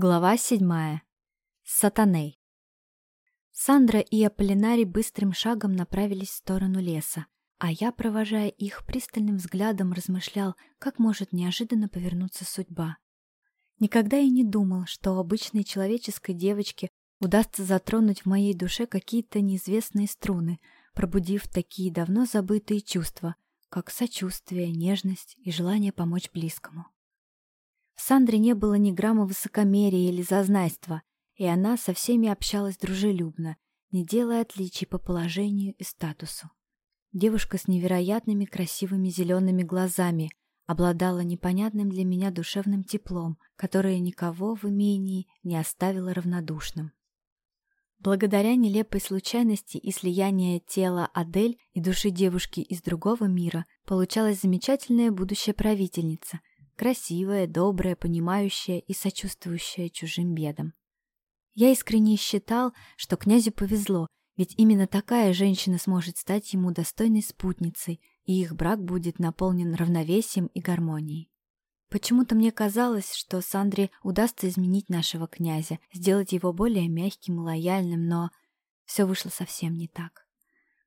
Глава седьмая. Сатаней. Сандра и Аполлинарий быстрым шагом направились в сторону леса, а я, провожая их пристальным взглядом, размышлял, как может неожиданно повернуться судьба. Никогда я не думал, что обычной человеческой девочке удастся затронуть в моей душе какие-то неизвестные струны, пробудив такие давно забытые чувства, как сочувствие, нежность и желание помочь близкому. Сандре не было ни грамма высокомерия или зазнайства, и она со всеми общалась дружелюбно, не делая отличий по положению и статусу. Девушка с невероятными красивыми зелеными глазами обладала непонятным для меня душевным теплом, которое никого в имении не оставило равнодушным. Благодаря нелепой случайности и слиянию тела Адель и души девушки из другого мира получалась замечательная будущая правительница, Красивая, добрая, понимающая и сочувствующая чужим бедам. Я искренне считал, что князю повезло, ведь именно такая женщина сможет стать ему достойной спутницей, и их брак будет наполнен равновесием и гармонией. Почему-то мне казалось, что Сандре удастся изменить нашего князя, сделать его более мягким и лояльным, но все вышло совсем не так.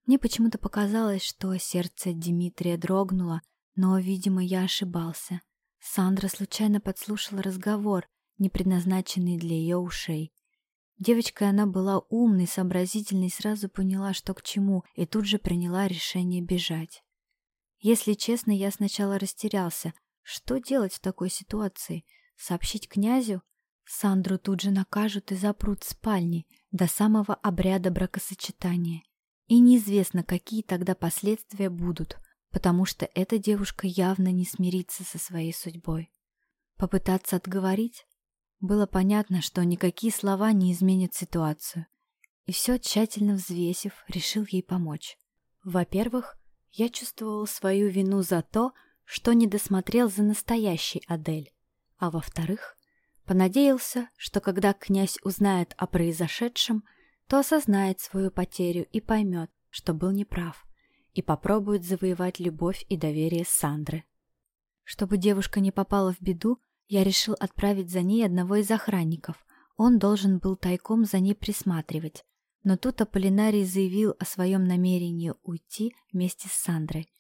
Мне почему-то показалось, что сердце Дмитрия дрогнуло, но, видимо, я ошибался. Сандра случайно подслушала разговор, не предназначенный для ее ушей. Девочкой она была умной, сообразительной, сразу поняла, что к чему, и тут же приняла решение бежать. Если честно, я сначала растерялся. Что делать в такой ситуации? Сообщить князю? Сандру тут же накажут и запрут в спальне до самого обряда бракосочетания. И неизвестно, какие тогда последствия будут — потому что эта девушка явно не смирится со своей судьбой. Попытаться отговорить? Было понятно, что никакие слова не изменят ситуацию. И все тщательно взвесив, решил ей помочь. Во-первых, я чувствовал свою вину за то, что не досмотрел за настоящей Адель. А во-вторых, понадеялся, что когда князь узнает о произошедшем, то осознает свою потерю и поймет, что был неправ и попробует завоевать любовь и доверие Сандры. Чтобы девушка не попала в беду, я решил отправить за ней одного из охранников. Он должен был тайком за ней присматривать. Но тут Аполлинарий заявил о своем намерении уйти вместе с Сандрой.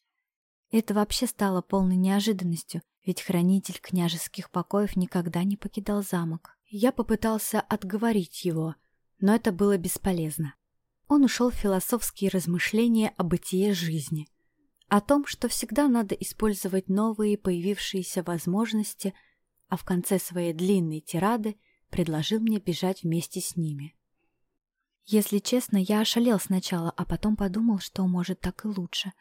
Это вообще стало полной неожиданностью, ведь хранитель княжеских покоев никогда не покидал замок. Я попытался отговорить его, но это было бесполезно он ушел в философские размышления о бытие жизни, о том, что всегда надо использовать новые появившиеся возможности, а в конце своей длинной тирады предложил мне бежать вместе с ними. Если честно, я ошалел сначала, а потом подумал, что, может, так и лучше.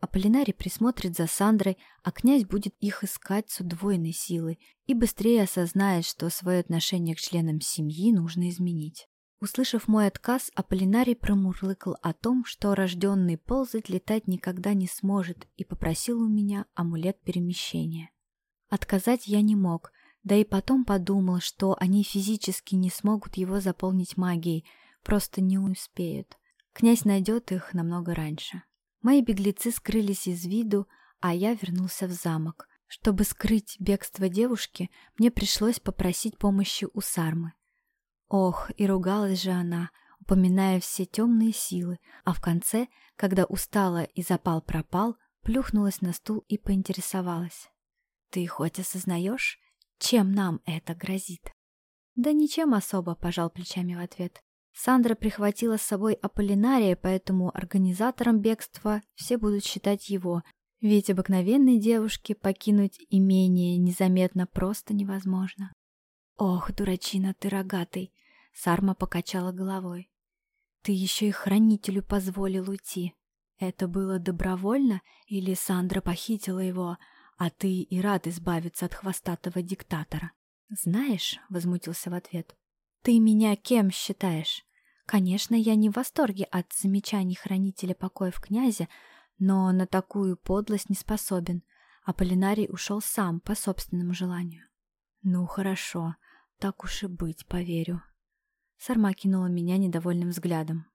Аполлинарий присмотрит за Сандрой, а князь будет их искать с удвоенной силой и быстрее осознает, что свое отношение к членам семьи нужно изменить. Услышав мой отказ, Аполлинарий промурлыкал о том, что рожденный ползать летать никогда не сможет, и попросил у меня амулет перемещения. Отказать я не мог, да и потом подумал, что они физически не смогут его заполнить магией, просто не успеют. Князь найдет их намного раньше. Мои беглецы скрылись из виду, а я вернулся в замок. Чтобы скрыть бегство девушки, мне пришлось попросить помощи у Сармы. Ох, и ругалась же она, упоминая все темные силы, а в конце, когда устала и запал пропал, плюхнулась на стул и поинтересовалась. «Ты хоть осознаешь, чем нам это грозит?» «Да ничем особо», — пожал плечами в ответ. Сандра прихватила с собой Аполлинария, поэтому организатором бегства все будут считать его, ведь обыкновенной девушке покинуть имение незаметно просто невозможно. «Ох, дурачина ты рогатый!» Сарма покачала головой. «Ты еще и хранителю позволил уйти. Это было добровольно или Сандра похитила его, а ты и рад избавиться от хвостатого диктатора?» «Знаешь», — возмутился в ответ, — «ты меня кем считаешь? Конечно, я не в восторге от замечаний хранителя покоев князя, но на такую подлость не способен. Аполлинарий ушел сам, по собственному желанию». «Ну, хорошо», так уж и быть, поверю. Сарма кинула меня недовольным взглядом.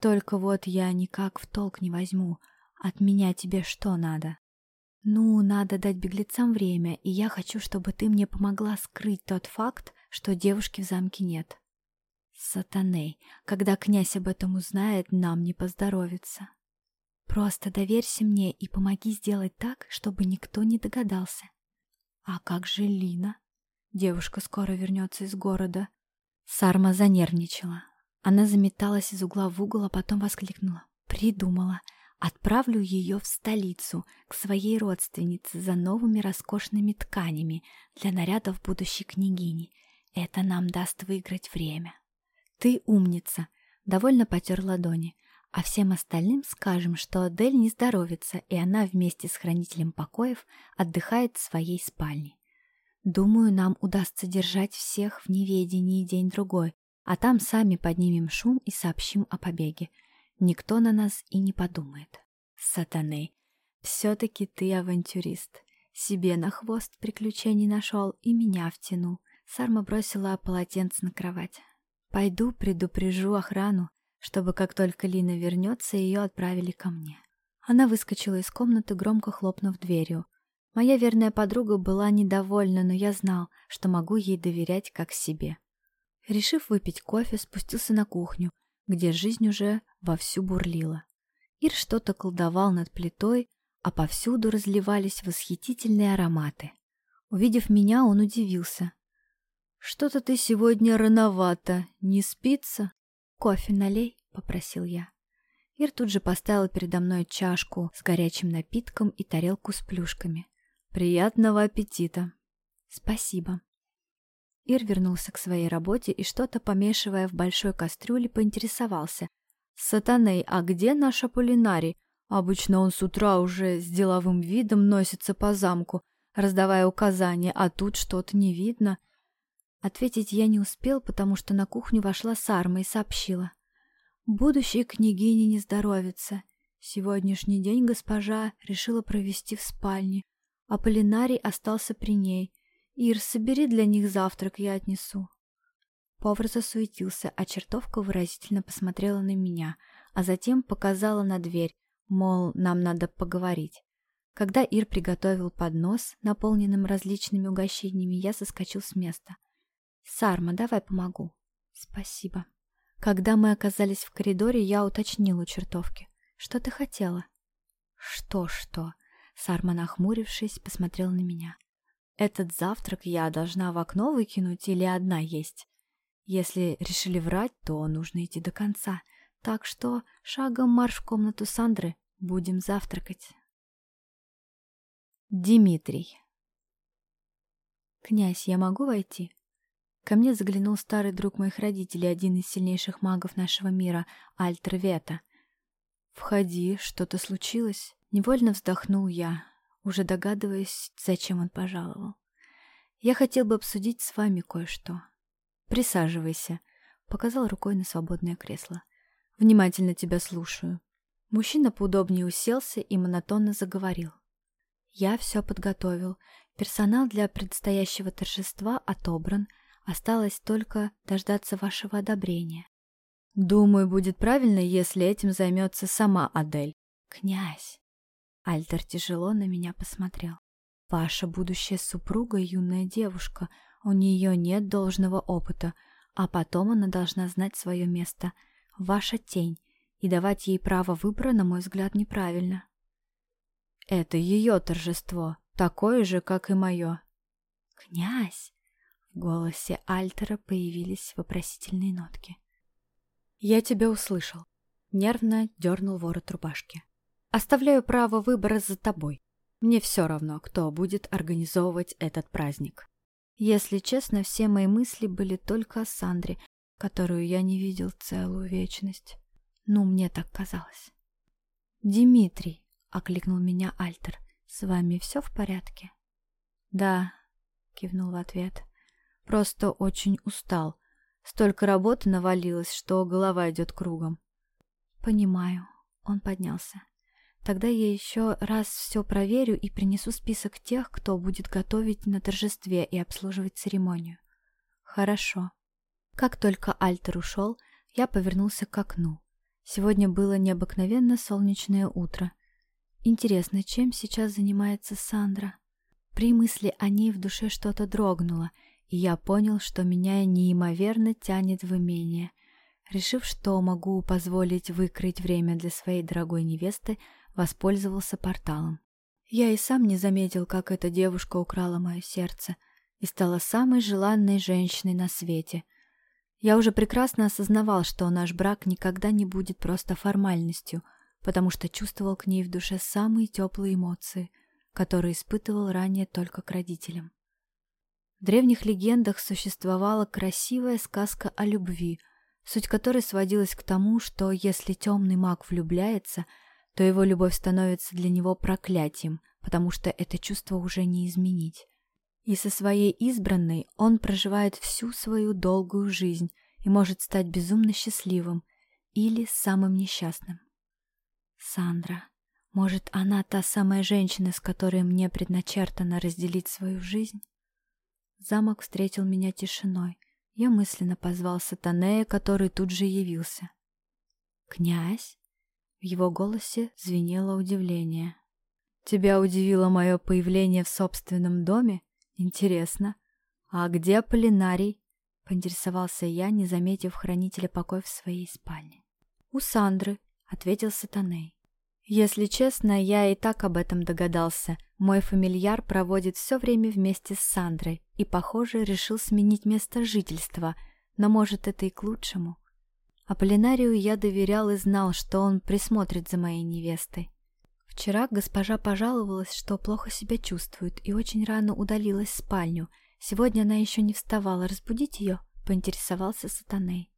Только вот я никак в толк не возьму. От меня тебе что надо? Ну, надо дать беглецам время, и я хочу, чтобы ты мне помогла скрыть тот факт, что девушки в замке нет. Сатаней, когда князь об этом узнает, нам не поздоровится. Просто доверься мне и помоги сделать так, чтобы никто не догадался. А как же Лина? Девушка скоро вернется из города. Сарма занервничала. Она заметалась из угла в угол, а потом воскликнула. Придумала. Отправлю ее в столицу, к своей родственнице, за новыми роскошными тканями для нарядов будущей княгини. Это нам даст выиграть время. Ты умница. Довольно потер ладони. А всем остальным скажем, что Адель не здоровится, и она вместе с хранителем покоев отдыхает в своей спальне. Думаю, нам удастся держать всех в неведении день-другой, а там сами поднимем шум и сообщим о побеге. Никто на нас и не подумает. Сатаны, все-таки ты авантюрист. Себе на хвост приключений нашел и меня втянул. Сарма бросила полотенце на кровать. Пойду предупрежу охрану, чтобы как только Лина вернется, ее отправили ко мне. Она выскочила из комнаты, громко хлопнув дверью. Моя верная подруга была недовольна, но я знал, что могу ей доверять как себе. Решив выпить кофе, спустился на кухню, где жизнь уже вовсю бурлила. Ир что-то колдовал над плитой, а повсюду разливались восхитительные ароматы. Увидев меня, он удивился. «Что-то ты сегодня рановато, не спится?» «Кофе налей», — попросил я. Ир тут же поставил передо мной чашку с горячим напитком и тарелку с плюшками. «Приятного аппетита!» «Спасибо!» Ир вернулся к своей работе и что-то, помешивая в большой кастрюле, поинтересовался. «Сатаней, а где наш Аполлинарий? Обычно он с утра уже с деловым видом носится по замку, раздавая указания, а тут что-то не видно». Ответить я не успел, потому что на кухню вошла Сарма и сообщила. «Будущей княгине не здоровится. Сегодняшний день госпожа решила провести в спальне, а Полинарий остался при ней. «Ир, собери для них завтрак, я отнесу». Повар засуетился, а чертовка выразительно посмотрела на меня, а затем показала на дверь, мол, нам надо поговорить. Когда Ир приготовил поднос, наполненным различными угощениями, я соскочил с места. «Сарма, давай помогу». «Спасибо». Когда мы оказались в коридоре, я уточнил у чертовки. «Что ты хотела?» «Что-что?» Сарма, нахмурившись, посмотрел на меня. Этот завтрак я должна в окно выкинуть или одна есть? Если решили врать, то нужно идти до конца. Так что шагом марш в комнату Сандры. Будем завтракать. Дмитрий. «Князь, я могу войти?» Ко мне заглянул старый друг моих родителей, один из сильнейших магов нашего мира, Альтер Вета. «Входи, что-то случилось?» Невольно вздохнул я уже догадываясь, зачем он пожаловал. «Я хотел бы обсудить с вами кое-что. Присаживайся», — показал рукой на свободное кресло. «Внимательно тебя слушаю». Мужчина поудобнее уселся и монотонно заговорил. «Я все подготовил. Персонал для предстоящего торжества отобран. Осталось только дождаться вашего одобрения». «Думаю, будет правильно, если этим займется сама Адель». «Князь!» Альтер тяжело на меня посмотрел. «Ваша будущая супруга — юная девушка, у нее нет должного опыта, а потом она должна знать свое место. Ваша тень, и давать ей право выбора, на мой взгляд, неправильно». «Это ее торжество, такое же, как и мое». «Князь!» В голосе Альтера появились вопросительные нотки. «Я тебя услышал», — нервно дернул ворот рубашки. Оставляю право выбора за тобой. Мне все равно, кто будет организовывать этот праздник. Если честно, все мои мысли были только о Сандре, которую я не видел целую вечность. Ну, мне так казалось. «Димитрий», — окликнул меня Альтер, — «с вами все в порядке?» «Да», — кивнул в ответ, — «просто очень устал. Столько работы навалилось, что голова идет кругом». «Понимаю», — он поднялся. Тогда я еще раз все проверю и принесу список тех, кто будет готовить на торжестве и обслуживать церемонию. Хорошо. Как только Альтер ушел, я повернулся к окну. Сегодня было необыкновенно солнечное утро. Интересно, чем сейчас занимается Сандра? При мысли о ней в душе что-то дрогнуло, и я понял, что меня неимоверно тянет в имение. Решив, что могу позволить выкроить время для своей дорогой невесты, воспользовался порталом. Я и сам не заметил, как эта девушка украла мое сердце и стала самой желанной женщиной на свете. Я уже прекрасно осознавал, что наш брак никогда не будет просто формальностью, потому что чувствовал к ней в душе самые теплые эмоции, которые испытывал ранее только к родителям. В древних легендах существовала красивая сказка о любви, суть которой сводилась к тому, что если темный маг влюбляется, то его любовь становится для него проклятием, потому что это чувство уже не изменить. И со своей избранной он проживает всю свою долгую жизнь и может стать безумно счастливым или самым несчастным. Сандра. Может, она та самая женщина, с которой мне предначертано разделить свою жизнь? Замок встретил меня тишиной. Я мысленно позвал Сатанея, который тут же явился. «Князь?» В его голосе звенело удивление. «Тебя удивило мое появление в собственном доме? Интересно. А где Полинарий?» — поинтересовался я, не заметив хранителя покоя в своей спальне. «У Сандры», — ответил Сатаней. Если честно, я и так об этом догадался. Мой фамильяр проводит все время вместе с Сандрой и, похоже, решил сменить место жительства, но, может, это и к лучшему. Аполлинарию я доверял и знал, что он присмотрит за моей невестой. Вчера госпожа пожаловалась, что плохо себя чувствует и очень рано удалилась в спальню. Сегодня она еще не вставала. Разбудить ее? Поинтересовался Сатаней.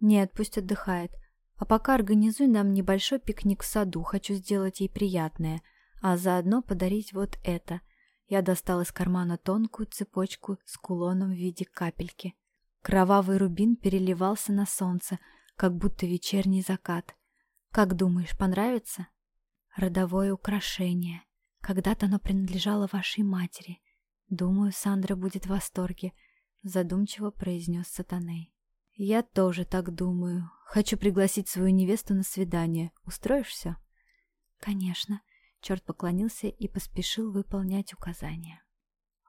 Нет, пусть отдыхает. А пока организуй нам небольшой пикник в саду, хочу сделать ей приятное, а заодно подарить вот это. Я достал из кармана тонкую цепочку с кулоном в виде капельки. Кровавый рубин переливался на солнце, как будто вечерний закат. Как думаешь, понравится? Родовое украшение. Когда-то оно принадлежало вашей матери. Думаю, Сандра будет в восторге, задумчиво произнес Сатаней. Я тоже так думаю. Хочу пригласить свою невесту на свидание. Устроишься? Конечно. Черт поклонился и поспешил выполнять указания.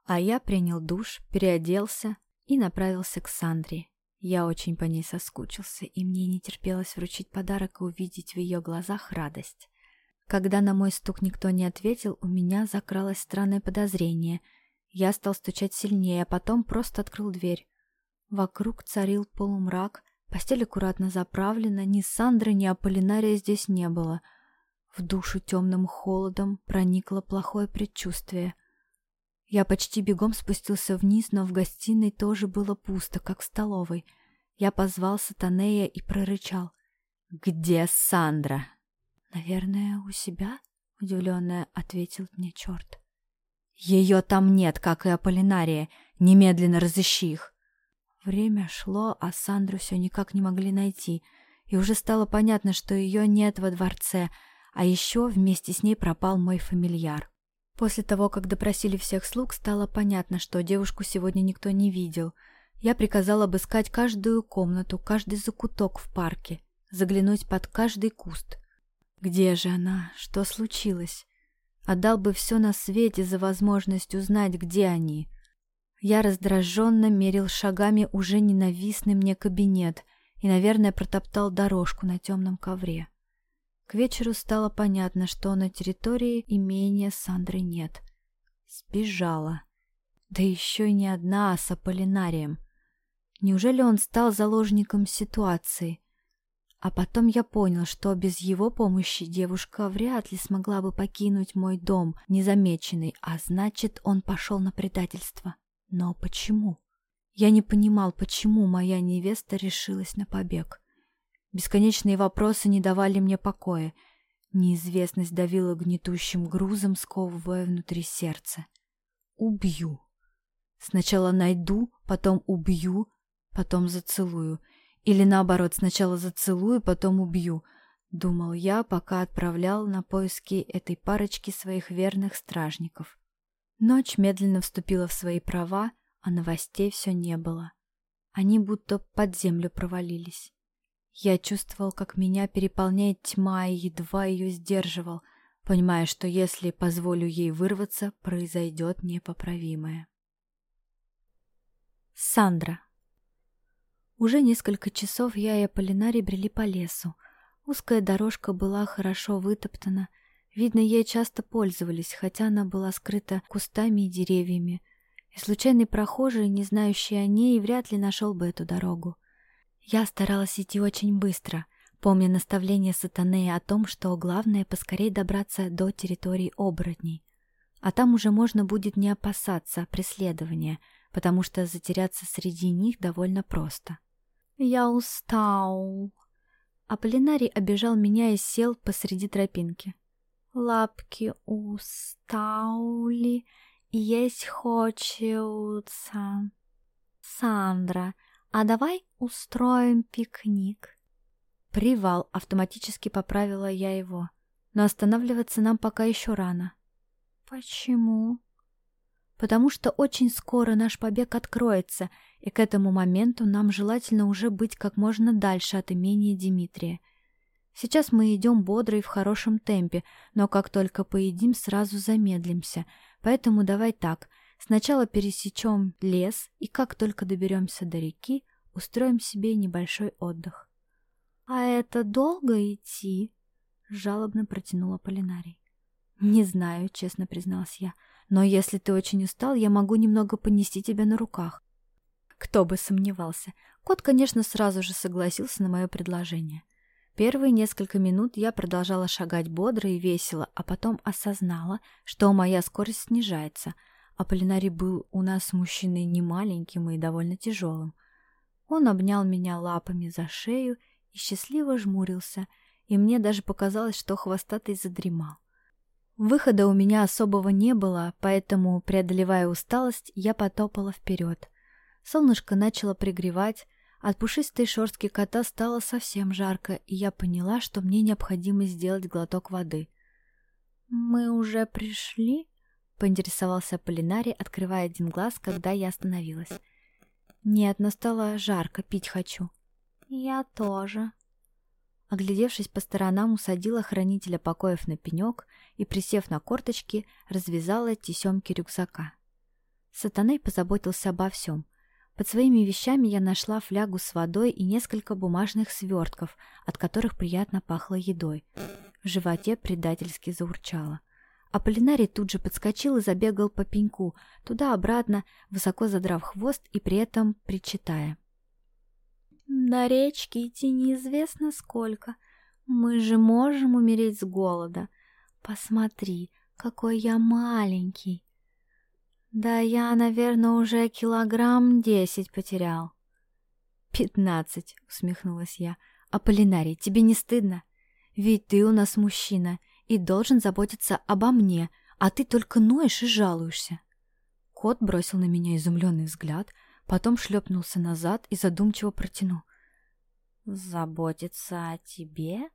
А я принял душ, переоделся и направился к Сандре. Я очень по ней соскучился, и мне не терпелось вручить подарок и увидеть в ее глазах радость. Когда на мой стук никто не ответил, у меня закралось странное подозрение. Я стал стучать сильнее, а потом просто открыл дверь. Вокруг царил полумрак, постель аккуратно заправлена, ни Сандры, ни Аполлинария здесь не было. В душу темным холодом проникло плохое предчувствие. Я почти бегом спустился вниз, но в гостиной тоже было пусто, как в столовой. Я позвал Сатанея и прорычал. «Где Сандра?» «Наверное, у себя?» — удивленная ответил мне черт. «Ее там нет, как и Аполлинария. Немедленно разыщи их!» Время шло, а Сандру все никак не могли найти, и уже стало понятно, что ее нет во дворце, а еще вместе с ней пропал мой фамильяр. После того, как допросили всех слуг, стало понятно, что девушку сегодня никто не видел. Я приказал обыскать каждую комнату, каждый закуток в парке, заглянуть под каждый куст. Где же она? Что случилось? Отдал бы все на свете за возможность узнать, где они. Я раздраженно мерил шагами уже ненавистный мне кабинет и, наверное, протоптал дорожку на темном ковре. К вечеру стало понятно, что на территории имения Сандры нет. Сбежала. Да еще и не одна, а с Аполлинарием. Неужели он стал заложником ситуации? А потом я понял, что без его помощи девушка вряд ли смогла бы покинуть мой дом незамеченной, а значит, он пошел на предательство. Но почему? Я не понимал, почему моя невеста решилась на побег. Бесконечные вопросы не давали мне покоя. Неизвестность давила гнетущим грузом, сковывая внутри сердца. Убью. Сначала найду, потом убью, потом зацелую. Или наоборот, сначала зацелую, потом убью. Думал я, пока отправлял на поиски этой парочки своих верных стражников. Ночь медленно вступила в свои права, а новостей все не было. Они будто под землю провалились. Я чувствовал, как меня переполняет тьма и едва ее сдерживал, понимая, что если позволю ей вырваться, произойдет непоправимое. Сандра. Уже несколько часов я и Аполлинарий брели по лесу. Узкая дорожка была хорошо вытоптана. Видно, ей часто пользовались, хотя она была скрыта кустами и деревьями. И случайный прохожий, не знающий о ней, вряд ли нашел бы эту дорогу. Я старалась идти очень быстро, помня наставление Сатанея о том, что главное поскорей добраться до территории оборотней. А там уже можно будет не опасаться преследования, потому что затеряться среди них довольно просто. «Я устал». Аполлинарий обежал меня и сел посреди тропинки. «Лапки устали, есть хочется». «Сандра, а давай устроим пикник?» «Привал», — автоматически поправила я его. «Но останавливаться нам пока еще рано». «Почему?» «Потому что очень скоро наш побег откроется, и к этому моменту нам желательно уже быть как можно дальше от имения Дмитрия. Сейчас мы идем бодро и в хорошем темпе, но как только поедим, сразу замедлимся. Поэтому давай так, сначала пересечем лес, и как только доберемся до реки, устроим себе небольшой отдых. — А это долго идти? — жалобно протянула Полинарий. — Не знаю, честно призналась я, но если ты очень устал, я могу немного понести тебя на руках. Кто бы сомневался. Кот, конечно, сразу же согласился на мое предложение. Первые несколько минут я продолжала шагать бодро и весело, а потом осознала, что моя скорость снижается, а Полинарий был у нас мужчиной не маленьким и довольно тяжелым. Он обнял меня лапами за шею и счастливо жмурился, и мне даже показалось, что хвостатый задремал. Выхода у меня особого не было, поэтому, преодолевая усталость, я потопала вперед. Солнышко начало пригревать, от пушистой шерстки кота стало совсем жарко, и я поняла, что мне необходимо сделать глоток воды. «Мы уже пришли?» — поинтересовался Полинари, открывая один глаз, когда я остановилась. «Нет, но стало жарко, пить хочу». «Я тоже». Оглядевшись по сторонам, усадила хранителя покоев на пенек и, присев на корточки, развязала тесемки рюкзака. Сатаней позаботился обо всем. Под своими вещами я нашла флягу с водой и несколько бумажных свертков, от которых приятно пахло едой. В животе предательски заурчало. Аполлинарий тут же подскочил и забегал по пеньку, туда-обратно, высоко задрав хвост и при этом причитая. «На речке идти неизвестно сколько. Мы же можем умереть с голода. Посмотри, какой я маленький!» Да я, наверное, уже килограмм десять потерял. Пятнадцать, усмехнулась я. Аполлинарий, тебе не стыдно? Ведь ты у нас мужчина и должен заботиться обо мне, а ты только ноешь и жалуешься. Кот бросил на меня изумленный взгляд, потом шлепнулся назад и задумчиво протянул. «Заботиться о тебе?»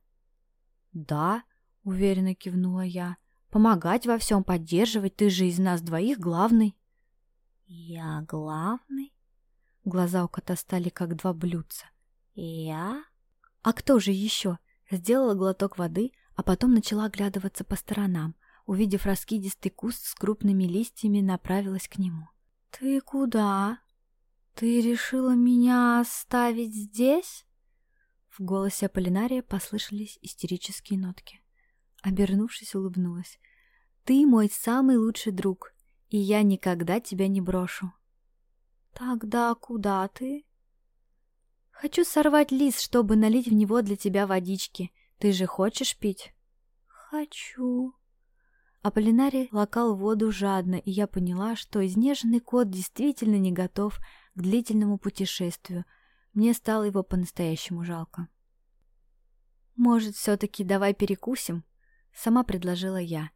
«Да», — уверенно кивнула я. Помогать во всем, поддерживать, ты же из нас двоих главный. Я главный? Глаза у кота стали как два блюдца. Я? А кто же еще? Сделала глоток воды, а потом начала оглядываться по сторонам. Увидев раскидистый куст с крупными листьями, направилась к нему. «Ты куда? Ты решила меня оставить здесь?» В голосе Аполлинария послышались истерические нотки. Обернувшись, улыбнулась. «Ты мой самый лучший друг, и я никогда тебя не брошу». «Тогда куда ты?» «Хочу сорвать лист, чтобы налить в него для тебя водички. Ты же хочешь пить?» «Хочу». Аполлинарий лакал воду жадно, и я поняла, что изнеженный кот действительно не готов к длительному путешествию. Мне стало его по-настоящему жалко. «Может, все-таки давай перекусим?» Сама предложила я.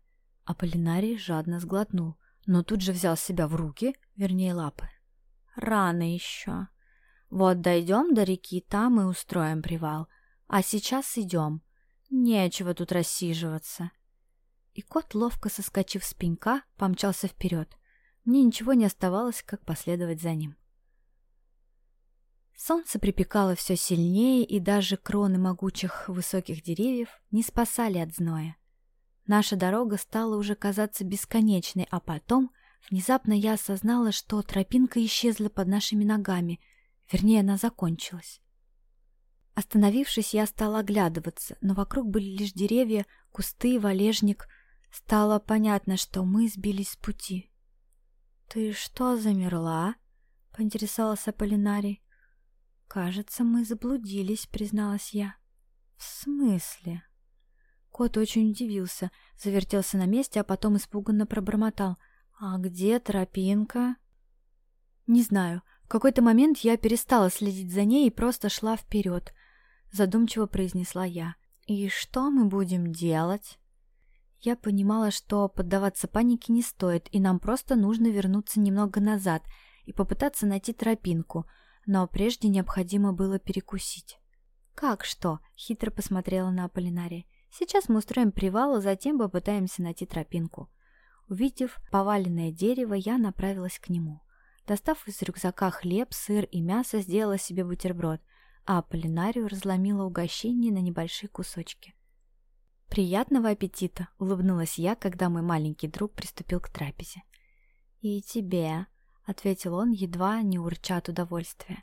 Аполлинарий жадно сглотнул, но тут же взял себя в руки, вернее лапы. «Рано еще. Вот дойдем до реки, там и устроим привал. А сейчас идем. Нечего тут рассиживаться». И кот, ловко соскочив с пенька, помчался вперед. Мне ничего не оставалось, как последовать за ним. Солнце припекало все сильнее, и даже кроны могучих высоких деревьев не спасали от зноя. Наша дорога стала уже казаться бесконечной, а потом Внезапно я осознала, что тропинка исчезла под нашими ногами, вернее, она закончилась. Остановившись, я стала оглядываться, но вокруг были лишь деревья, кусты, валежник. Стало понятно, что мы сбились с пути. «Ты что, замерла?» — поинтересовался Аполлинарий. «Кажется, мы заблудились», — призналась я. «В смысле?» Кот очень удивился, завертелся на месте, а потом испуганно пробормотал. «А где тропинка?» «Не знаю. В какой-то момент я перестала следить за ней и просто шла вперед задумчиво произнесла я. «И что мы будем делать?» Я понимала, что поддаваться панике не стоит, и нам просто нужно вернуться немного назад и попытаться найти тропинку, но прежде необходимо было перекусить. «Как что?» — хитро посмотрела на Аполлинария. «Сейчас мы устроим привал, а затем попытаемся найти тропинку». Увидев поваленное дерево, я направилась к нему. Достав из рюкзака хлеб, сыр и мясо, сделала себе бутерброд — а Аполлинарию разломила угощение на небольшие кусочки. «Приятного аппетита!» — улыбнулась я, когда мой маленький друг приступил к трапезе. «И тебе!» — ответил он, едва не урча от удовольствия.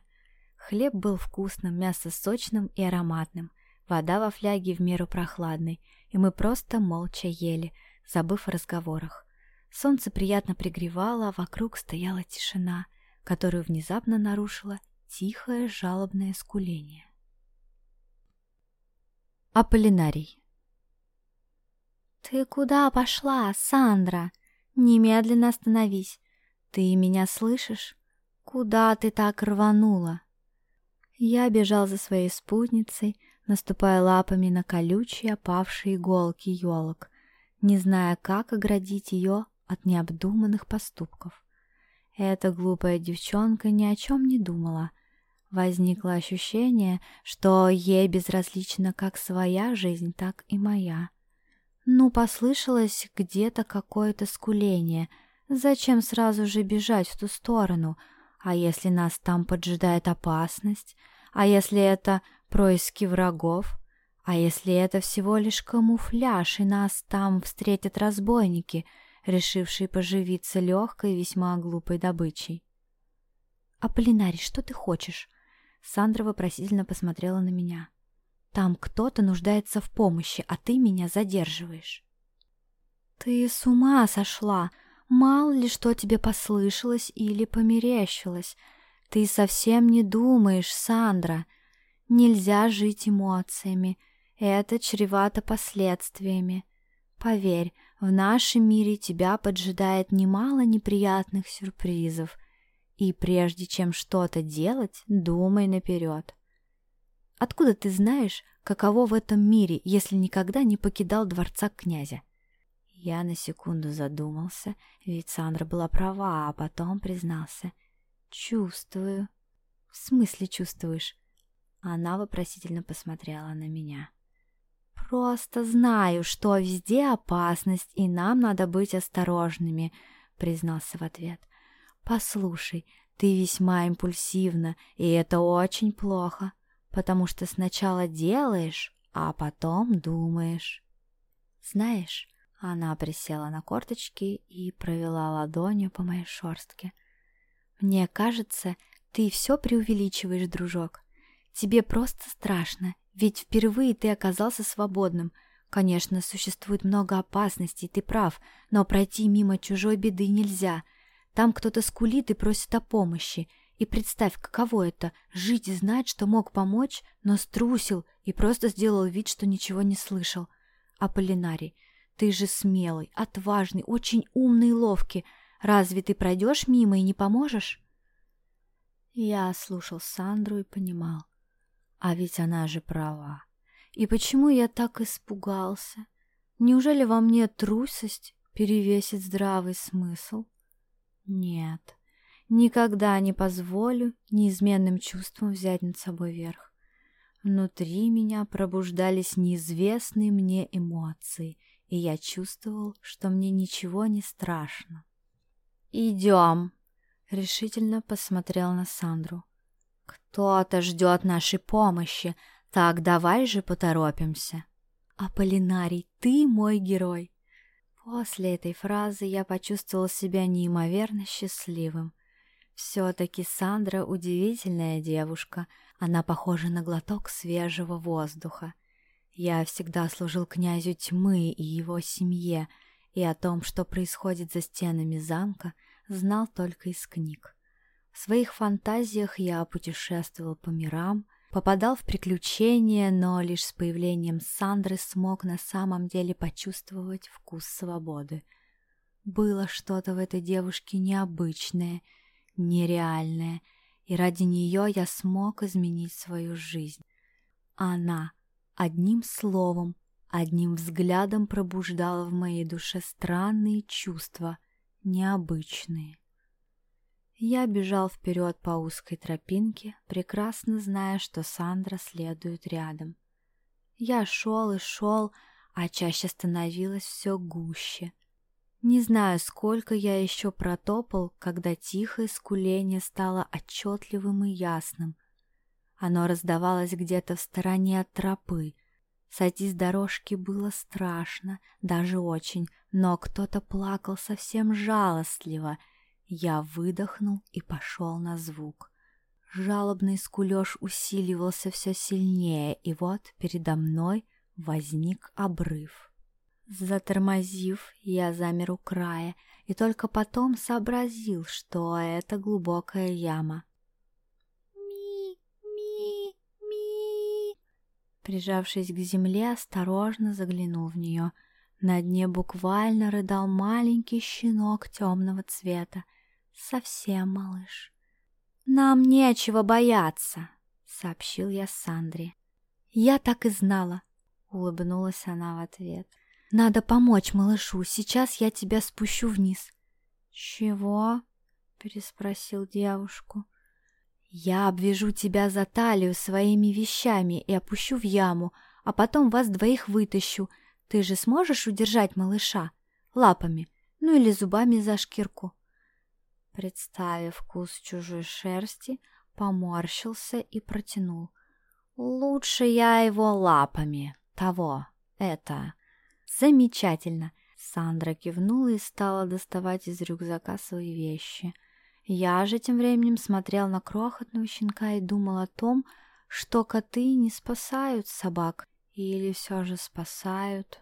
Хлеб был вкусным, мясо сочным и ароматным, вода во фляге в меру прохладной, и мы просто молча ели, забыв о разговорах. Солнце приятно пригревало, а вокруг стояла тишина, которую внезапно нарушила тихое жалобное скуление. Аполлинарий «Ты куда пошла, Сандра? Немедленно остановись. Ты меня слышишь? Куда ты так рванула?» Я бежал за своей спутницей, наступая лапами на колючие опавшие иголки елок, не зная, как оградить ее от необдуманных поступков. Эта глупая девчонка ни о чем не думала, Возникло ощущение, что ей безразлично как своя жизнь, так и моя. Ну, послышалось где-то какое-то скуление. Зачем сразу же бежать в ту сторону? А если нас там поджидает опасность? А если это происки врагов? А если это всего лишь камуфляж, и нас там встретят разбойники, решившие поживиться легкой и весьма глупой добычей? «Аполлинарий, что ты хочешь?» Сандра вопросительно посмотрела на меня. «Там кто-то нуждается в помощи, а ты меня задерживаешь». «Ты с ума сошла! Мало ли что тебе послышалось или померещилось. Ты совсем не думаешь, Сандра. Нельзя жить эмоциями. Это чревато последствиями. Поверь, в нашем мире тебя поджидает немало неприятных сюрпризов — и прежде чем что-то делать, думай наперед. Откуда ты знаешь, каково в этом мире, если никогда не покидал дворца князя? Я на секунду задумался, ведь Сандра была права, а потом признался. Чувствую. В смысле чувствуешь? Она вопросительно посмотрела на меня. «Просто знаю, что везде опасность, и нам надо быть осторожными», — признался в ответ. «Послушай, ты весьма импульсивна, и это очень плохо, потому что сначала делаешь, а потом думаешь». «Знаешь...» — она присела на корточки и провела ладонью по моей шорстке. «Мне кажется, ты все преувеличиваешь, дружок. Тебе просто страшно, ведь впервые ты оказался свободным». Конечно, существует много опасностей, ты прав, но пройти мимо чужой беды нельзя — там кто-то скулит и просит о помощи. И представь, каково это — жить и знать, что мог помочь, но струсил и просто сделал вид, что ничего не слышал. Аполлинарий, ты же смелый, отважный, очень умный и ловкий. Разве ты пройдешь мимо и не поможешь? Я слушал Сандру и понимал. А ведь она же права. И почему я так испугался? Неужели во мне трусость перевесит здравый смысл? Нет, никогда не позволю неизменным чувствам взять над собой верх. Внутри меня пробуждались неизвестные мне эмоции, и я чувствовал, что мне ничего не страшно. «Идем!» — решительно посмотрел на Сандру. «Кто-то ждет нашей помощи, так давай же поторопимся!» «Аполлинарий, ты мой герой!» После этой фразы я почувствовал себя неимоверно счастливым. Все-таки Сандра удивительная девушка, она похожа на глоток свежего воздуха. Я всегда служил князю тьмы и его семье, и о том, что происходит за стенами замка, знал только из книг. В своих фантазиях я путешествовал по мирам, попадал в приключения, но лишь с появлением Сандры смог на самом деле почувствовать вкус свободы. Было что-то в этой девушке необычное, нереальное, и ради нее я смог изменить свою жизнь. Она одним словом, одним взглядом пробуждала в моей душе странные чувства, необычные. Я бежал вперед по узкой тропинке, прекрасно зная, что Сандра следует рядом. Я шел и шел, а чаще становилось все гуще. Не знаю, сколько я еще протопал, когда тихое скуление стало отчетливым и ясным. Оно раздавалось где-то в стороне от тропы. Сойти с дорожки было страшно, даже очень, но кто-то плакал совсем жалостливо — я выдохнул и пошел на звук. Жалобный скулеж усиливался все сильнее, и вот передо мной возник обрыв. Затормозив, я замер у края и только потом сообразил, что это глубокая яма. «Ми, ми, ми!» Прижавшись к земле, осторожно заглянул в нее. На дне буквально рыдал маленький щенок темного цвета. «Совсем, малыш». «Нам нечего бояться», — сообщил я Сандре. «Я так и знала», — улыбнулась она в ответ. «Надо помочь малышу, сейчас я тебя спущу вниз». «Чего?» — переспросил девушку. «Я обвяжу тебя за талию своими вещами и опущу в яму, а потом вас двоих вытащу. Ты же сможешь удержать малыша? Лапами, ну или зубами за шкирку?» Представив вкус чужой шерсти, поморщился и протянул. «Лучше я его лапами. Того, это...» «Замечательно!» Сандра кивнула и стала доставать из рюкзака свои вещи. Я же тем временем смотрел на крохотного щенка и думал о том, что коты не спасают собак или все же спасают.